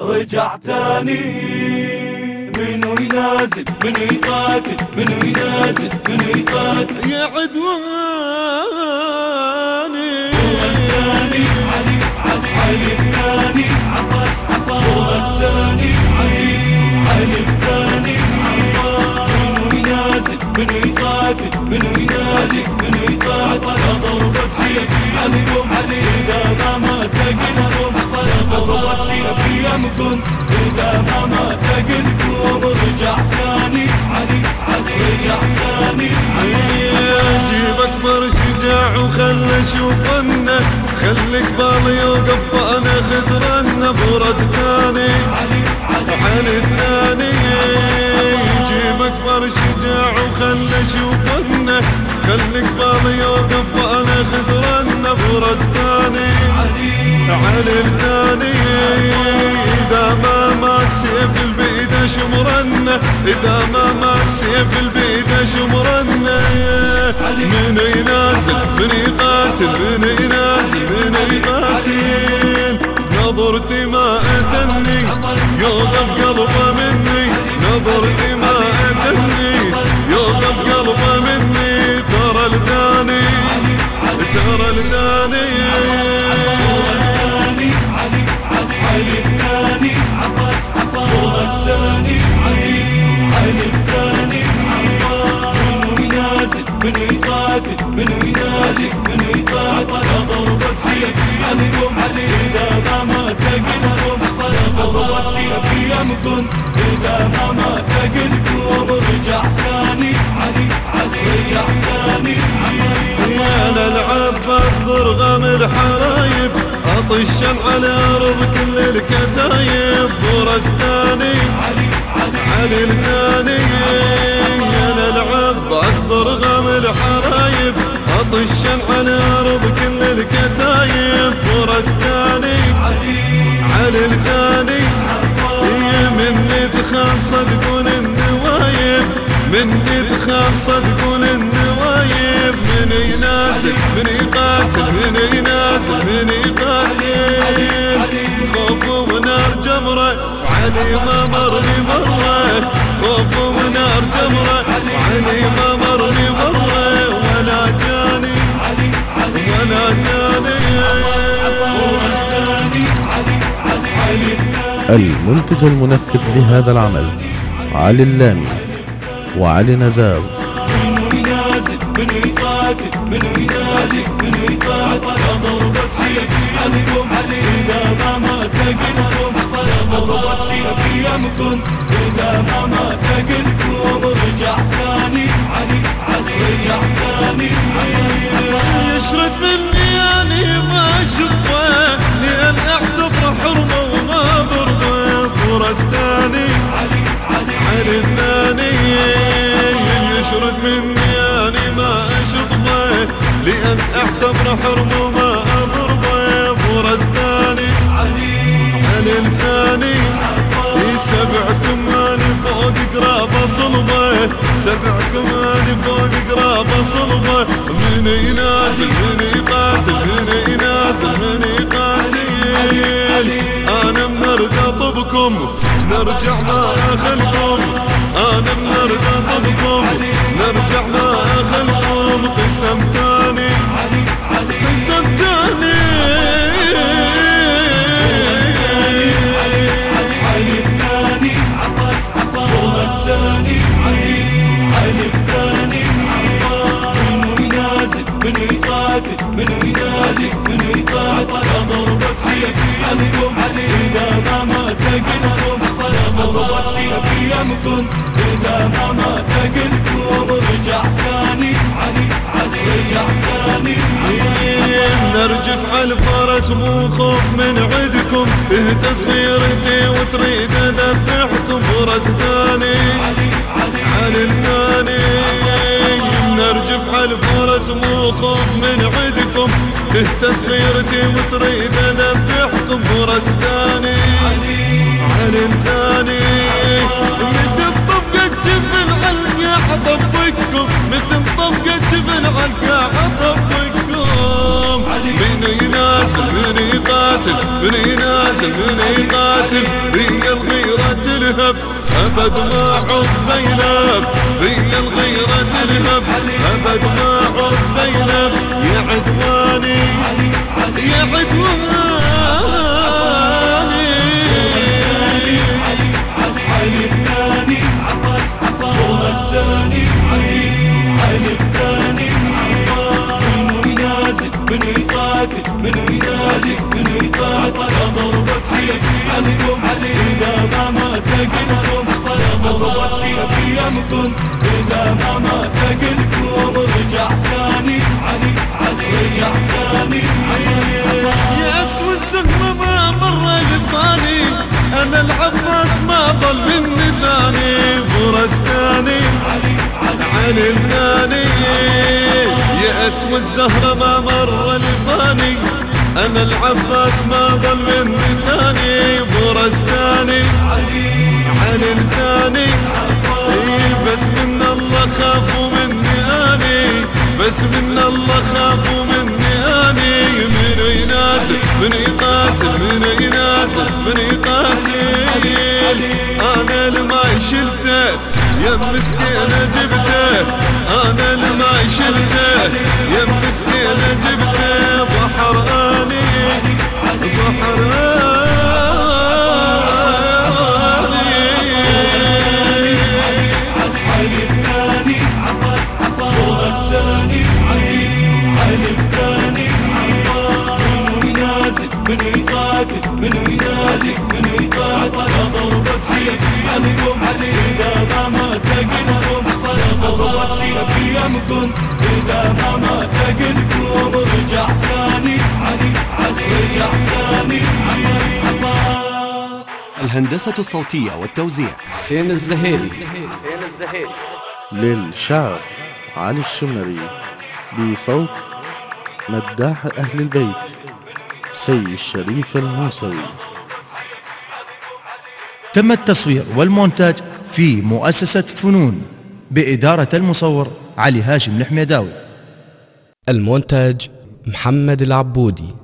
رجع تاني منو ينازل منو يقاتل منو ينازل منو يقاتل. يا عدواني. إذا ما مات قلبهم رجع ثاني علي علي رجع ثاني جيب اكبر شجاع وخلى شوفنا خلي قبالي يوقف انا خسرنا فرص ثاني علي علي علي الثاني جيب اكبر شجاع وخلى شوفنا خلي قبالي يوقف انا خسرنا فرص ثاني علي علي الثاني إذا ما مات سيف البيد شمرنا من ينازل من يقاتل من ينازل من يقاتل نظرتي ما اذني يوقف قلبه مني. نظرتي ما اذني يوقف قلبه مني. ترى الثاني ترى الثاني منو يقاتل منو ينازل منو يقاتل ضربة سيف عليكم علي إذا ما مات قلبهم ضربة سيف يمكن إذا ما مات قلبهم رجع ثاني علي علي رجع ثاني يا للعباس ضرغم الحرايب. اطشن على أرض كل الكتايب. ورستاني علي علي علي الثاني. اطشن على ارض كل الكتايب ورستاني علي علي الثاني هي مني تخاف صدقون النوايب مني تخاف صدقون النوايب. من ينازل من يقاتل من ينازل من يقاتل. خوف ونار جمرة وعلي ما مرني مرة المنتج المنفذ لهذا العمل علي اللامي وعلي نزار. يمكن إذا ما مات رجع ثاني علي علي رجع ثاني يشرد مني يعني ما شفه لأن اعتبره حرمه. سبعكم ماني فوق قرابة صلبة سبعكم ماني فوق قرابة صلبة من ينازل من يقاتل من ينازل من يقاتل. أنا منرقى طبكم نرجع ما أخلكم. أنا منرقى طبكم نرجع ما يمكن إذا ما مات قلبهم رجع ثاني. علي علي. رجع ثاني. نرجف على الفرس مو خوف من عدكم. تهت صغيرتي وتريد اذبحكم فرس ثاني. علي علي. على الثاني. نرجف على الفرس مو خوف من عدكم. تهت صغيرتي وتريد اذبحكم فرس ثاني. على الثاني. أطبقكم مثل طبقة جبن علقة أطبقكم. من ينازل من يقاتل من ينازل من يقاتل. هي الغيرة تلهب أبد ما عود زينب هي الغيرة تلهب أبد ما مات قلكم يا ضربة سيف يمكن إذا ما مات قلكم رجع ثاني علي علي رجع ثاني علي يا أسود الزهرة ما مر لفاني أنا العباس ما ضل مني ثاني فرستاني علي الثاني يا اسود الزهرة ما مر لفاني أنا العباس ما ضل مني ثاني فرستاني علي الثاني إيه بس من الله خافوا مني أني بس من الله خافوا مني أني. من ينازل من يقاتل من ينازل من يقاتل. أنا الماي شلته يا مسكينه جبته. أنا الماي شلته يا مسكينه جبته. بحر منو يقاتل منو ينازل منو يقاتل ضربة سيف عليكم علي إذا ما يا ضربة سيف يمكن الهندسة الصوتية والتوزيع. حسين الزهيري. للشعر علي الشمري بصوت مداح أهل البيت سي الشريف الموسوي. تم التصوير والمونتاج في مؤسسة فنون بإدارة المصور علي هاشم الحميداوي. المونتاج محمد العبودي.